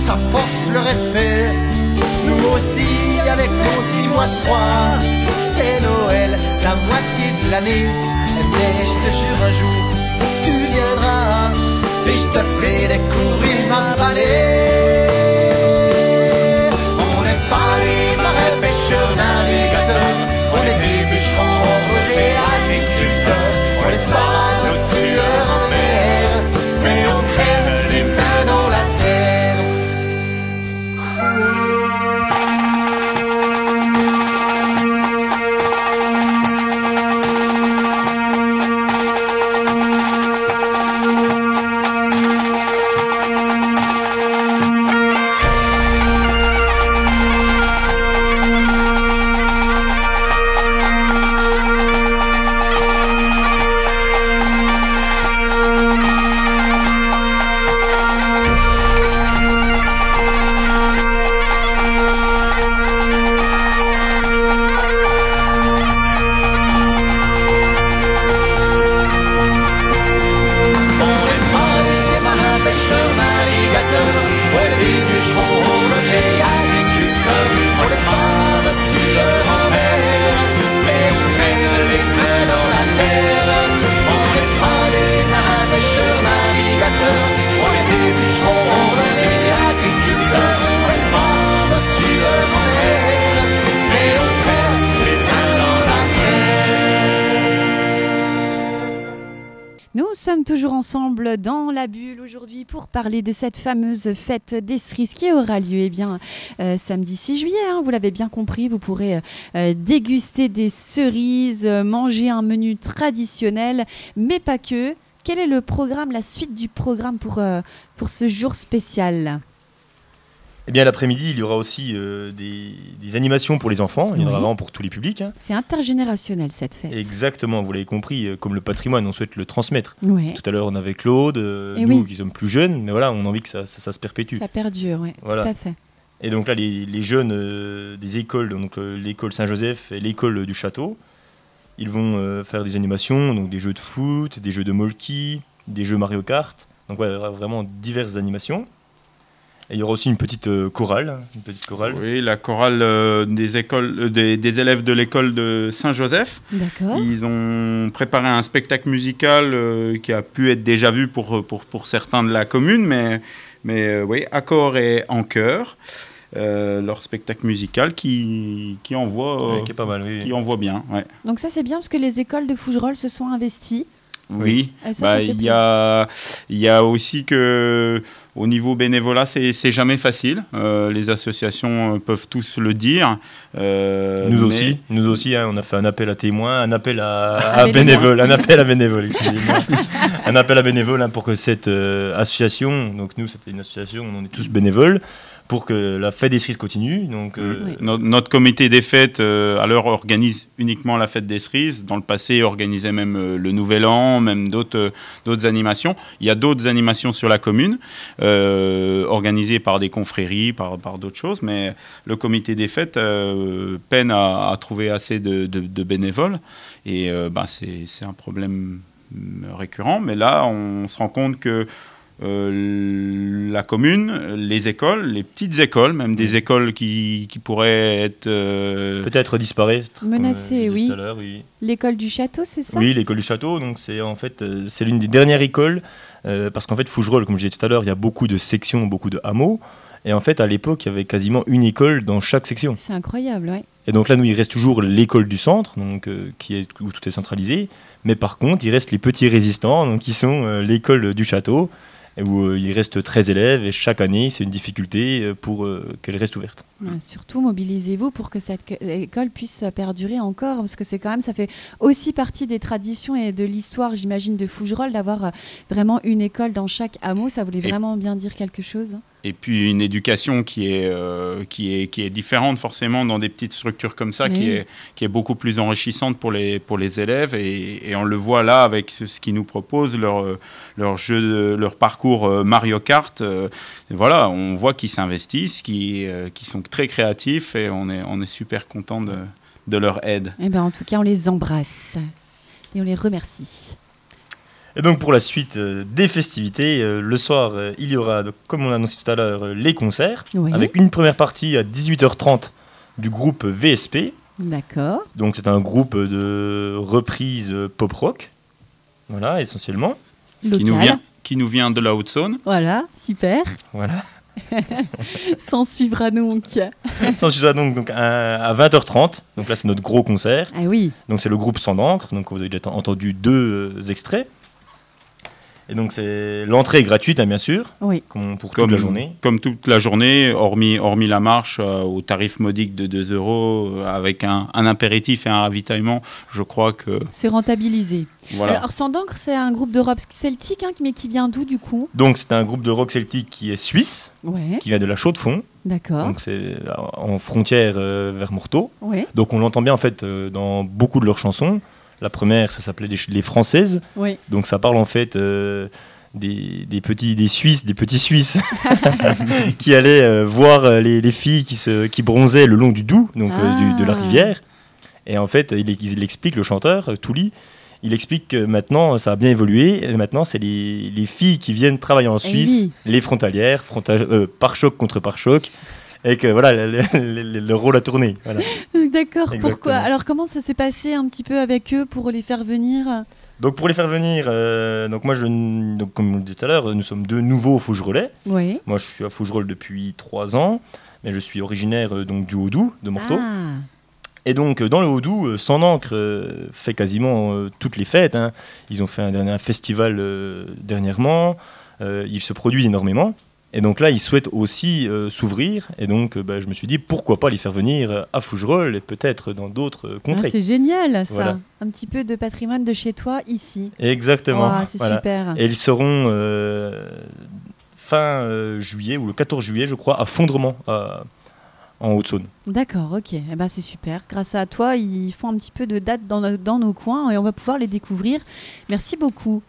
Ça force le respect. Nous aussi, avec nos six mois de froid, c'est Noël, la moitié de l'année. Mais je te jure un jour, tu viendras et je te ferai découvrir ma vallée. On n'est pas les pêcheurs toujours ensemble dans la bulle aujourd'hui pour parler de cette fameuse fête des cerises qui aura lieu eh bien, euh, samedi 6 juillet. hein. vous l'avez bien compris, vous pourrez euh, déguster des cerises, euh, manger un menu traditionnel, mais pas que. Quel est le programme, la suite du programme pour, pour ce jour spécial? Eh bien, l'après-midi, il y aura aussi euh, des, des animations pour les enfants. Il y en aura Oui. vraiment pour tous les publics. hein. C'est intergénérationnel cette fête. Exactement, vous l'avez compris, euh, comme le patrimoine, on souhaite le transmettre. Ouais, Tout à l'heure, on avait Claude, euh, Eh nous oui. qui sommes plus jeunes, mais voilà, on a envie que ça, ça- ça se perpétue. ça perdure, Voilà. tout à fait. Et donc là, les, les jeunes euh, des écoles, donc l'école Saint-Joseph et l'école du château, ils vont faire des animations, donc des jeux de foot, des jeux de molki, des jeux Mario Kart. Donc ouais, vraiment diverses animations. Et il y aura aussi une petite euh, chorale, une petite chorale. Oui, la chorale euh, des, écoles, euh, des, des élèves de l'école de Saint-Joseph. D'accord. Ils ont préparé un spectacle musical euh, qui a pu être déjà vu pour, pour, pour certains de la commune, mais, mais euh, oui, Accord et En chœur, euh, leur spectacle musical qui, qui, envoie, euh, qui est pas mal, oui. qui envoie bien. ouais. Donc ça c'est bien parce que les écoles de Fougerolles se sont investies. Oui, Ah, ça, ça Bah, il y, a, il y a aussi que au niveau bénévolat, c'est jamais facile. Euh, les associations euh, peuvent tous le dire. Euh, Nous mais- aussi, nous aussi, hein, on a fait un appel à témoins, un appel à, bénévoles. bénévoles, un appel à bénévoles, excusez-moi, un appel à bénévoles hein, pour que cette euh, association, donc nous c'était une association, on est tous bénévoles, pour que la fête des cerises continue. Donc euh, Oui. Notre comité des fêtes, euh, à l'heure, organise uniquement la fête des cerises. Dans le passé, organisait même euh, le Nouvel An, même d'autres euh, d'autres animations. Il y a d'autres animations sur la commune, euh, organisées par des confréries, par, par d'autres choses, mais le comité des fêtes euh, peine à, à trouver assez de, de- de bénévoles. Et euh, bah, c'est c'est un problème récurrent. Mais là, on se rend compte que euh, la commune, les écoles, les petites écoles, même des écoles qui, qui pourraient être... euh, peut-être disparaître. euh, Menacées, disais oui. oui. L'école du château, c'est ça? Oui, l'école du château, donc c'est en fait euh, c'est l'une des dernières écoles euh, parce qu'en fait Fougerolles, comme je disais tout à l'heure, il y a beaucoup de sections, beaucoup de hameaux. Et en fait, à l'époque, il y avait quasiment une école dans chaque section. C'est incroyable, ouais. Et donc là, nous, il reste toujours l'école du centre, donc, euh, qui est, où tout est centralisé. Mais par contre, il reste les petits résistants, donc, qui sont euh, l'école du château, où euh, il reste 13 élèves. Et chaque année, c'est une difficulté euh, pour euh, qu'elle reste ouverte. Ouais, surtout, mobilisez-vous pour que cette école puisse perdurer encore, parce que c'est quand même, ça fait aussi partie des traditions et de l'histoire, j'imagine, de Fougerolles, d'avoir vraiment une école dans chaque hameau. Ça voulait Et- vraiment bien dire quelque chose. Et puis une éducation qui est, euh, qui est, qui est différente forcément dans des petites structures comme ça, qui est, qui est beaucoup plus enrichissante pour les, pour les élèves. Et, et on le voit là avec ce qu'ils nous proposent, leur, leur, jeu leur parcours euh, Mario Kart. euh, et voilà, on voit qu'ils s'investissent, qu'ils euh, sont très créatifs et on est, on est super content de, de leur aide. Eh ben, en tout cas, on les embrasse et on les remercie. Et donc pour la suite euh, des festivités, euh, le soir, euh, il y aura, donc, comme on a annoncé tout à l'heure, euh, les concerts, Oui. avec une première partie à 18h30 du groupe VSP. D'accord. Donc c'est un groupe de reprise euh, pop-rock, voilà, essentiellement. Qui nous, vient, qui nous vient de la Haute-Saône. Voilà, super. Voilà. <laughs> S'en suivra donc. <laughs> Ça, je donc, donc à, à 20h30. Donc là, c'est notre gros concert. Ah oui, Donc c'est le groupe Sans d'encre. Donc vous avez déjà entendu deux euh, extraits. Et donc c'est l'entrée est gratuite, hein, bien sûr, oui. comme pour Comme, toute la journée. comme toute la journée, hormis, hormis la marche euh, au tarif modique de 2 euros, euh, avec un, un impératif et un ravitaillement, je crois que C'est rentabilisé. voilà. Alors, Sans d'encre, c'est un groupe de rock celtique, hein, mais qui vient d'où du coup? Donc c'est un groupe de rock celtique qui est suisse, Ouais, qui vient de la Chaux-de-Fonds. d'accord. Donc c'est euh, en frontière euh, vers Morteau. Ouais, Donc on l'entend bien en fait euh, dans beaucoup de leurs chansons. La première, ça s'appelait les, les Françaises. Donc ça parle en fait euh, des, des petits des Suisses, des petits Suisses <laughs> <laughs> qui allaient euh, voir euh, les, les filles qui se qui bronzaient le long du Doubs, donc du- de la Ah. rivière. Et en fait, il, il explique le chanteur Touli. Il explique que maintenant ça a bien évolué. Et maintenant, c'est les, les filles qui viennent travailler en Eh Suisse, les frontalières, frontal, euh, par choc contre par choc, et que voilà, le, le- le- le rôle a tourné. Voilà. <laughs> D'accord, pourquoi. Alors, comment ça s'est passé un petit peu avec eux pour les faire venir? Donc pour les faire venir, euh, donc moi je, donc comme on le disait tout à l'heure, nous sommes deux nouveaux Fougerolais. Oui. Moi je suis à Fougerolles depuis trois ans, mais je suis originaire euh, donc du Haut-Doubs, de Morteau. Ah, Et donc, euh, dans le Haut-Doubs, euh, Sans d'encre euh, fait quasiment toutes les fêtes. hein. Ils ont fait un dernier festival dernièrement. Ils se produisent énormément. Et donc là, ils souhaitent aussi euh, s'ouvrir. Et donc, euh, bah, je me suis dit, pourquoi pas les faire venir à Fougerolles et peut-être dans d'autres euh, Ah, contrées. c'est génial, ça. Voilà. Un petit peu de patrimoine de chez toi ici. Exactement. Ouah, c'est Voilà. super. Et ils seront euh, fin juillet ou le 14 juillet, je crois, à Fondrement, en Haute-Saône. D'accord, ok. Eh ben, c'est super. Grâce à toi, ils font un petit peu de dates dans, no- dans nos coins et on va pouvoir les découvrir. Merci beaucoup.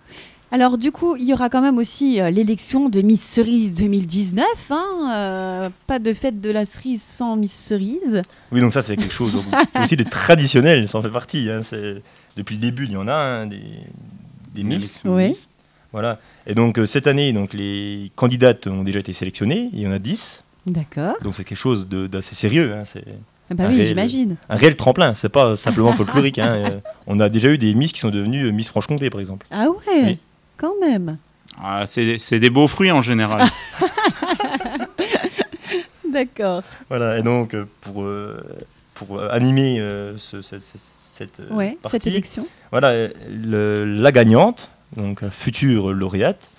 Alors du coup, il y aura quand même aussi euh, l'élection de Miss Cerise 2019. hein, euh, pas de fête de la cerise sans Miss Cerise. Oui, donc ça, c'est quelque chose aussi <laughs> des traditionnels, ça en fait partie. hein, c'est- Depuis le début, il y en a hein, des, des Miss. Oui. Voilà. Et donc, euh, cette année, donc, les candidates ont déjà été sélectionnées. Il y en a 10. D'accord. Donc, c'est quelque chose de- d'assez sérieux. hein, c'est Ah bah oui, j'imagine. un réel tremplin. C'est pas simplement folklorique. <laughs> On a déjà eu des Miss qui sont devenues Miss Franche-Comté, par exemple. Ah ouais, Oui. Quand même. Ah, c'est c'est des beaux fruits en général. <laughs> D'accord. Voilà, et donc euh, pour, euh, pour euh, animer euh, ce- ce- ce- cette Ouais, partie, cette élection. voilà, le- la gagnante, donc future lauréate,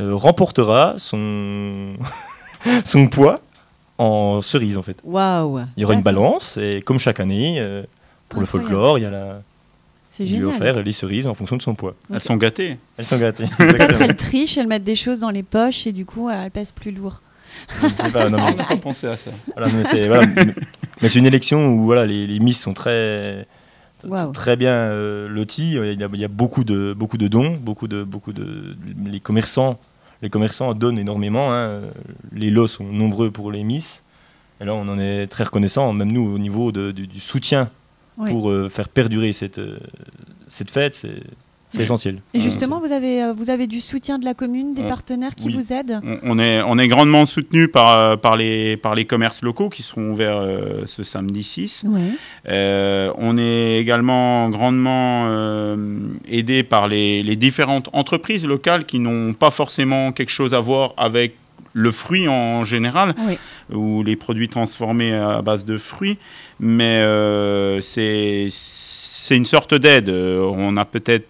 euh, remportera son, <laughs> son poids en cerise en fait. Waouh. Il y aura une balance et comme chaque année, euh, pour le folklore, il y a la, C'est il lui génial. offert les cerises en fonction de son poids. Elles sont gâtées. Elles sont gâtées. Peut-être Exactement. elles trichent, elles mettent des choses dans les poches et du coup elles pèsent plus lourd. Je ne sais pas, non, mais- on n'a pas pensé à ça. Voilà, mais c'est voilà, mais- mais c'est une élection où voilà, les, les Miss sont très, Waouh. très bien euh, lotis. Il y, a, il y a beaucoup de, beaucoup de dons, beaucoup de, beaucoup de, les commerçants, les commerçants donnent énormément. hein. Les lots sont nombreux pour les Miss. Et là, on en est très reconnaissant, même nous, au niveau de- du, du soutien Ouais. pour euh, faire perdurer cette, euh, cette fête, c'est c'est essentiel. Et justement, vous avez, euh, vous avez du soutien de la commune, des On- partenaires qui oui. vous aident On, on est, on est grandement soutenu par, par, les, par les commerces locaux qui seront ouverts euh, ce samedi 6. Ouais. Euh, on est également grandement euh, aidé par les, les différentes entreprises locales qui n'ont pas forcément quelque chose à voir avec le fruit en général Oui. ou les produits transformés à base de fruits, mais euh, c'est une sorte d'aide. Euh, On a peut-être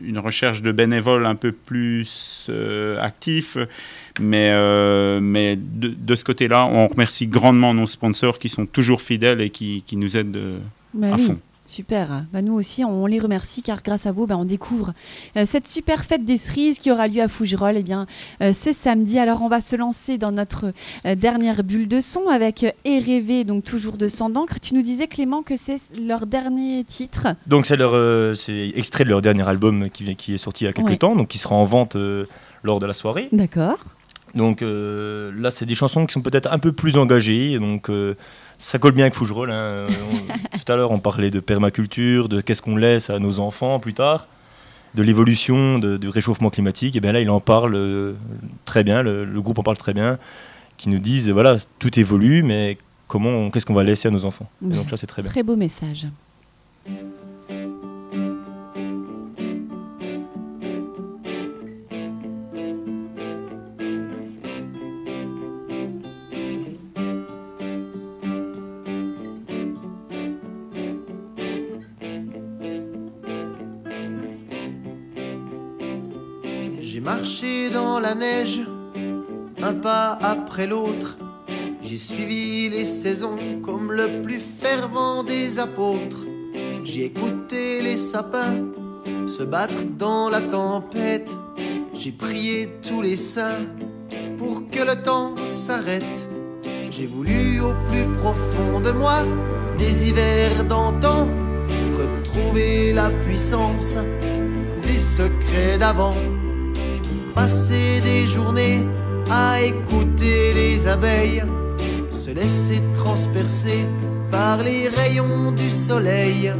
une recherche de bénévoles un peu plus euh, actifs, mais, euh, mais de, de ce côté-là, on remercie grandement nos sponsors qui sont toujours fidèles et qui, qui nous aident Bah à oui. fond. Super. Bah, nous aussi, on les remercie car grâce à vous, bah, on découvre euh, cette super fête des cerises qui aura lieu à Fougerolles eh bien, euh, ce samedi. Alors, on va se lancer dans notre euh, dernière bulle de son avec euh, Et rêver, donc toujours de sang d'encre. Tu nous disais, Clément, que c'est leur dernier titre. Donc c'est leur, c'est extrait de leur dernier album qui, est sorti il y a quelques Ouais. temps, donc qui sera en vente lors de la soirée. D'accord. Donc là, c'est des chansons qui sont peut-être un peu plus engagées. Donc ça colle bien avec Fougerolles. hein. Euh, on- <laughs> tout à l'heure, on parlait de permaculture, de qu'est-ce qu'on laisse à nos enfants plus tard, de l'évolution, du réchauffement climatique. Et bien là, il en parle euh, très bien. Le, le groupe en parle très bien, qui nous disent voilà, tout évolue, mais comment, qu'est-ce qu'on va laisser à nos enfants. Et donc là, c'est très bien. Très beau message. Neige, un pas après l'autre. J'ai suivi les saisons comme le plus fervent des apôtres. J'ai écouté les sapins se battre dans la tempête. J'ai prié tous les saints pour que le temps s'arrête. J'ai voulu au plus profond de moi des hivers d'antan retrouver la puissance des secrets d'avant. Passer des journées à écouter les abeilles, se laisser transpercer par les rayons du soleil.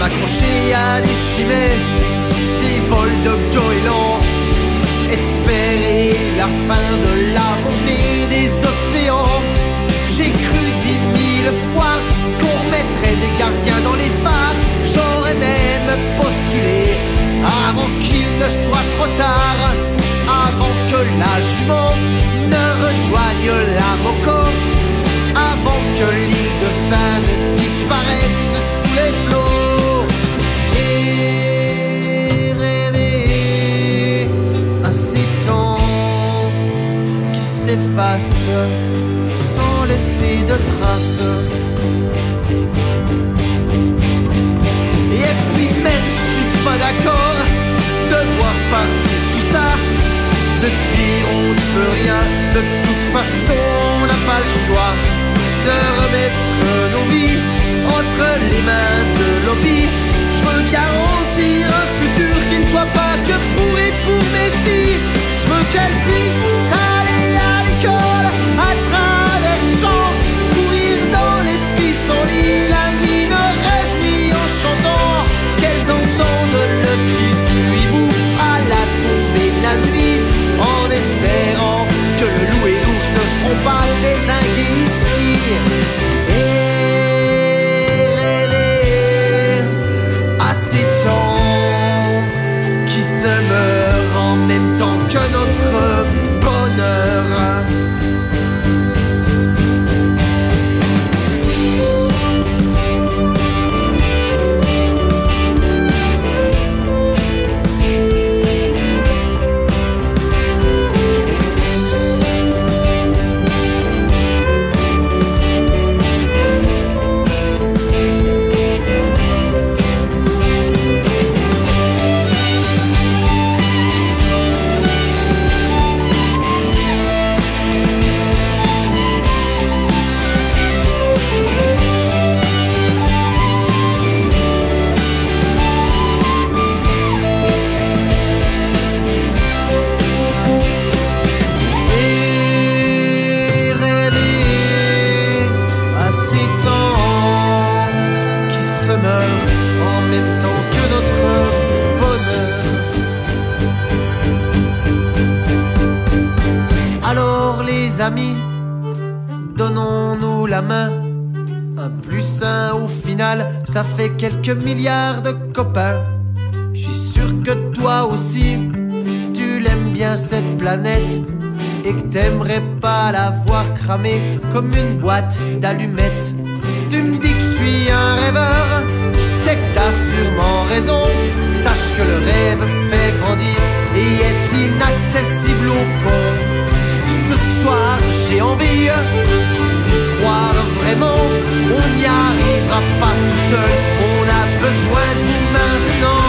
M'accrocher à des chimères, des vol de goéland. Espérer la fin de la montée des océans. J'ai cru dix mille fois qu'on mettrait des gardiens dans les phares. J'aurais même postulé avant qu'il ne soit trop tard. Avant que la jument ne rejoigne la moco. Avant que l'île de Saint disparaisse sous les flots. Et rêver à ces temps qui s'effacent sans laisser de traces. Et puis même je suis pas d'accord de voir partir tout ça, de dire on n'y peut rien, de toute façon on n'a pas le choix de remettre nos vies entre les mains de lobby. Je veux garantir un futur qui ne soit pas que pour et pour mes filles. Je veux qu'elles quelques milliards de copains. Je suis sûr que toi aussi, tu l'aimes bien cette planète et que t'aimerais pas la voir cramer comme une boîte d'allumettes. Tu me dis que je suis un rêveur, c'est que t'as sûrement raison. Sache que le rêve fait grandir et est inaccessible au con. Ce soir, j'ai envie vraiment. On n'y arrivera pas tout seul, on a besoin de maintenant.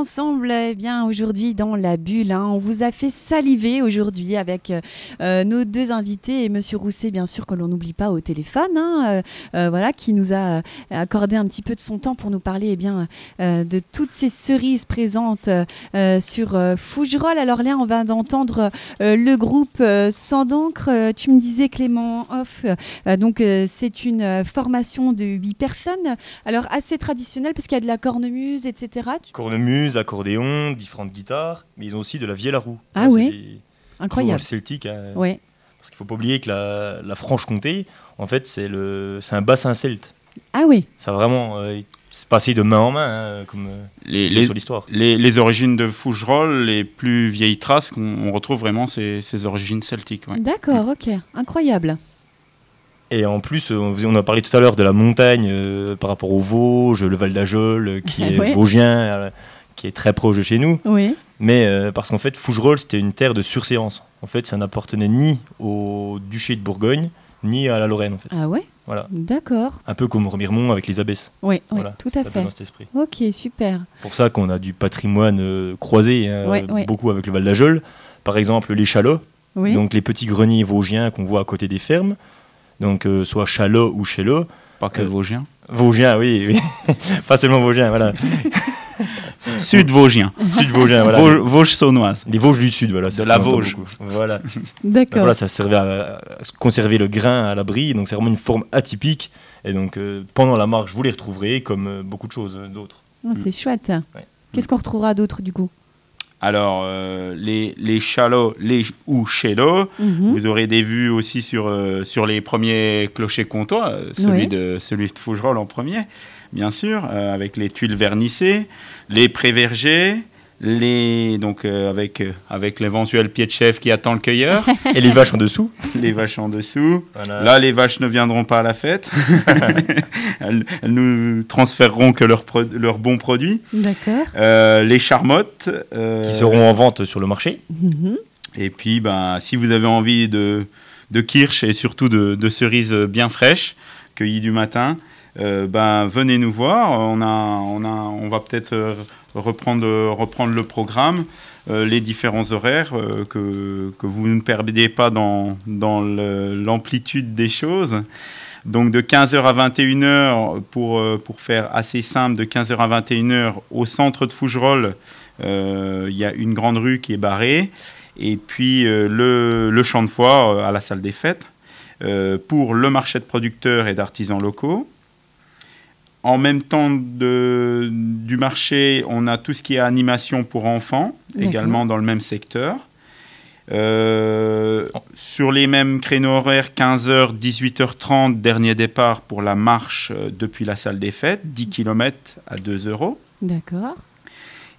Ensemble eh bien aujourd'hui dans la bulle. hein. On vous a fait saliver aujourd'hui avec euh, euh, nos deux invités et Monsieur Rousset, bien sûr, que l'on n'oublie pas au téléphone, hein, euh, voilà, qui nous a accordé un petit peu de son temps pour nous parler eh bien, de toutes ces cerises présentes sur Fougerolles. Alors là, on va d'entendre le groupe Sans d'encre. Tu me disais Clément Off, donc c'est une formation de huit personnes. Alors assez traditionnelle parce qu'il y a de la cornemuse, etc. Tu- Cornemuse, accordéon, différentes guitares, mais ils ont aussi de la vielle à roux. Ah des- incroyable. celtique. hein. Ouais. Parce qu'il faut pas oublier que la, la Franche-Comté, en fait, c'est le, c'est un bassin celte. Ah oui, Ça vraiment, euh, c'est passé de main en main, hein, comme euh, Les, sur l'histoire. les- les origines de Fougerolles, les plus vieilles traces, qu'on on retrouve vraiment ces, ces origines celtiques. ouais. d'accord, ok, incroyable. Et en plus, euh, on, a parlé tout à l'heure de la montagne euh, par rapport au Vosges, le Val d'Ajol, qui <laughs> est Ouais. vosgien, euh, qui est très proche de chez nous. Oui, Mais euh, parce qu'en fait, Fougerolles, c'était une terre de surséance. En fait, ça n'appartenait ni au duché de Bourgogne, ni à la Lorraine, en fait. ah ouais, Voilà. d'accord. Un peu comme Remiremont avec les abbesses. Oui, oui, Voilà, tout à fait. dans cet esprit. Ok, super. pour ça qu'on a du patrimoine euh, croisé, hein, Ouais, ouais. beaucoup avec le Val d'Ajol. Par exemple, les chalots, Oui, donc les petits greniers vosgiens qu'on voit à côté des fermes. Donc, euh, soit chalot ou chélo. Pas que Euh, Vosgien. Vosgien, oui, oui. <laughs> pas seulement vosgien, voilà. <laughs> <laughs> Sud-Vosgien. Sud-vosgien, voilà. Vosges- Vosges saunoise. Les Vosges du Sud, voilà. De la Vosges. Voilà. <laughs> D'accord. voilà, ça servait à, à conserver le grain à l'abri, donc c'est vraiment une forme atypique. Et donc, euh, pendant la marche, vous les retrouverez comme euh, beaucoup de choses euh, d'autres. Ah, c'est chouette. Ouais. Qu'est-ce qu'on retrouvera d'autre du coup? Alors, euh, les, les chalots les, ou chélots, Mhm. vous aurez des vues aussi sur, euh, sur les premiers clochers comtois, euh, celui, de, celui de Fougerolles en premier, bien sûr, euh, avec les tuiles vernissées, les prévergers, les, donc euh, avec, euh, avec l'éventuel pied de chef qui attend le cueilleur, <laughs> Et les vaches en dessous. les vaches en dessous. Voilà. Là, les vaches ne viendront pas à la fête. <laughs> <laughs> elles, elles nous transféreront que leurs pro- leurs bons produits. D'accord. Euh, les charmottes. euh, qui seront en vente sur le marché. Mhm. Et puis, ben, si vous avez envie de, de kirsch et surtout de, de cerises bien fraîches, cueillies du matin, euh, ben, venez nous voir. On, a, on, a, on va peut-être euh, reprendre, le programme, euh, les différents horaires, euh, que, vous ne perdez pas dans, l'amplitude des choses. Donc de 15h à 21h, pour, euh, pour faire assez simple, de 15h à 21h, au centre de Fougerolles, il y a une grande rue qui est barrée. Et puis le, champ de foire euh, à la salle des fêtes pour le marché de producteurs et d'artisans locaux. En même temps de- du marché, on a tout ce qui est animation pour enfants, également dans le même secteur. Euh, sur les mêmes créneaux horaires, 15h, 18h30, dernier départ pour la marche euh, depuis la salle des fêtes, 10 km à 2 euros. D'accord.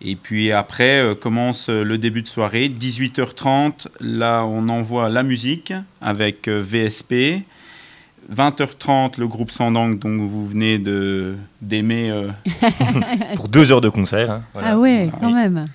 Et puis après euh, commence le début de soirée, 18h30, là on envoie la musique avec VSP. 20h30, le groupe Sandang dont vous venez de- d'aimer. euh, <laughs> Pour deux heures de concert. hein, voilà. Ah ouais, Voilà. quand même.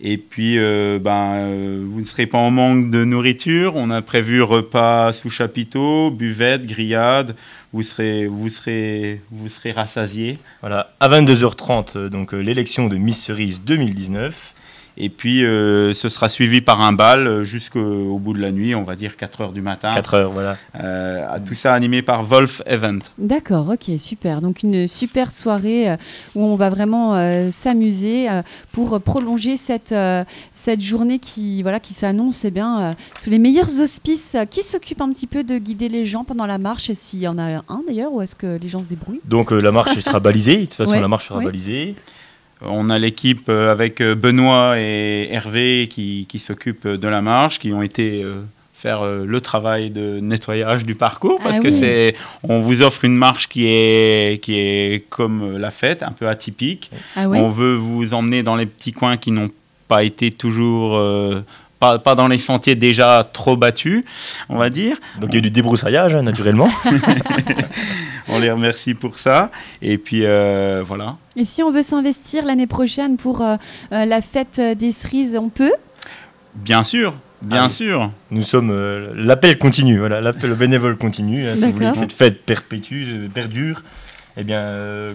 et puis euh, ben, euh, vous ne serez pas en manque de nourriture. On a prévu repas sous chapiteau, buvette, grillade. Vous serez, vous serez, vous serez rassasiés. Voilà, à 22h30, euh, donc euh, l'élection de Miss Cerise 2019. Et puis euh, ce sera suivi par un bal euh, jusqu'au au bout de la nuit, on va dire 4 heures du matin. 4 heures, voilà. Euh, à tout ça animé par Wolf Event. D'accord, ok, super. Donc une super soirée euh, où on va vraiment euh, s'amuser pour prolonger cette, euh, cette journée qui, voilà, qui s'annonce eh bien, euh, sous les meilleurs auspices. Qui s'occupe un petit peu de guider les gens pendant la marche Et s'il y en a un d'ailleurs, ou est-ce que les gens se débrouillent? Donc euh, la marche sera balisée, de toute façon Ouais, la marche sera ouais. balisée. On a l'équipe euh, avec euh, Benoît et Hervé qui, qui s'occupent de la marche, qui ont été euh, faire euh, le travail de nettoyage du parcours parce Ah que oui. c'est on vous offre une marche qui est qui est comme euh, la fête, un peu atypique. Ah ouais On veut vous emmener dans les petits coins qui n'ont pas été toujours euh, pas, pas dans les sentiers déjà trop battus, on va dire. Donc il y a eu du débroussaillage, hein, naturellement. <laughs> On les remercie pour ça. Et puis euh, voilà. Et si on veut s'investir l'année prochaine pour euh, euh, la fête des cerises, on peut? Bien sûr, bien Ah oui. sûr. Nous sommes. euh, l'appel continue, voilà, l'appel bénévole continue. hein, si vous voulez que cette fête perpétue, euh, perdure, eh bien. euh,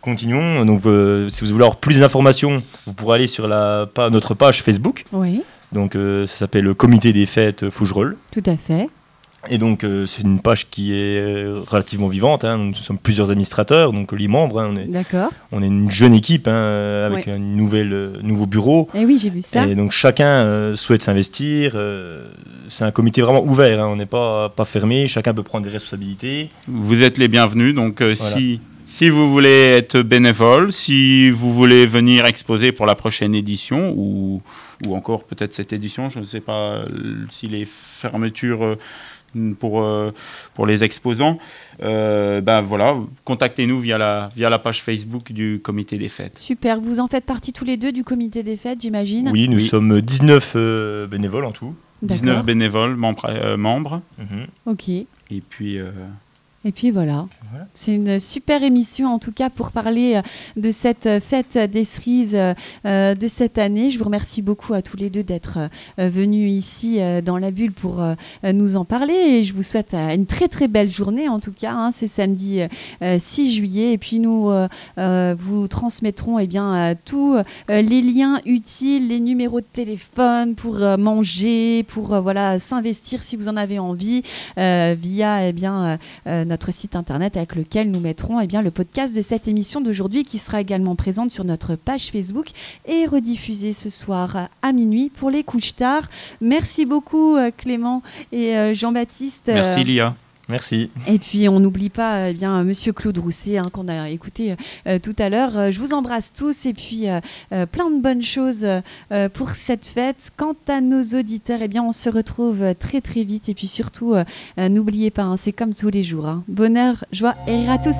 Continuons. Donc, euh, si vous voulez avoir plus d'informations, vous pourrez aller sur la, pa- notre page Facebook. Oui, Donc, euh, ça s'appelle le Comité des fêtes Fougerolles. tout à fait. Et donc, euh, c'est une page qui est euh, relativement vivante. hein. Nous sommes plusieurs administrateurs, donc les membres. hein, on, est, D'accord. on est une jeune équipe hein, avec Ouais. un nouvelle, euh, nouveau bureau. Et oui, j'ai vu ça. Et donc, chacun euh, souhaite s'investir. euh, c'est un comité vraiment ouvert. hein. On n'est pas, pas fermé. Chacun peut prendre des responsabilités. Vous êtes les bienvenus. Donc, euh, Voilà. si, si vous voulez être bénévole, si vous voulez venir exposer pour la prochaine édition ou, ou encore peut-être cette édition. Je ne sais pas euh, si les fermetures euh, pour, euh, pour les exposants. Euh, ben voilà, contactez-nous via la, via la page Facebook du comité des fêtes. Super, vous en faites partie tous les deux du comité des fêtes, j'imagine Oui, nous Oui. sommes 19 euh, bénévoles en tout. 19 D'accord. bénévoles, membres. euh, membres. Mhm. Ok. Et puis, euh, Et puis voilà. Voilà. C'est une super émission en tout cas pour parler euh, de cette euh, fête des cerises euh, de cette année. Je vous remercie beaucoup à tous les deux d'être venus ici dans la bulle pour nous en parler et je vous souhaite une très très belle journée en tout cas hein, ce samedi euh, euh, 6 juillet et puis nous euh, vous transmettrons eh bien tous les liens utiles, les numéros de téléphone pour manger, pour voilà s'investir si vous en avez envie euh, via eh bien euh, notre site internet avec lequel nous mettrons eh bien, le podcast de cette émission d'aujourd'hui qui sera également présente sur notre page Facebook et rediffusée ce soir euh, à minuit pour les couches tard. Merci beaucoup euh, Clément et euh, Jean-Baptiste. euh, merci Lia. Merci. et puis on n'oublie pas eh bien Monsieur Claude Rousset hein, qu'on a écouté euh, tout à l'heure. Euh, je vous embrasse tous et puis euh, plein de bonnes choses pour cette fête. Quant à nos auditeurs, eh bien on se retrouve très très vite et puis surtout n'oubliez pas, hein, c'est comme tous les jours. hein. Bonheur, joie et à tous.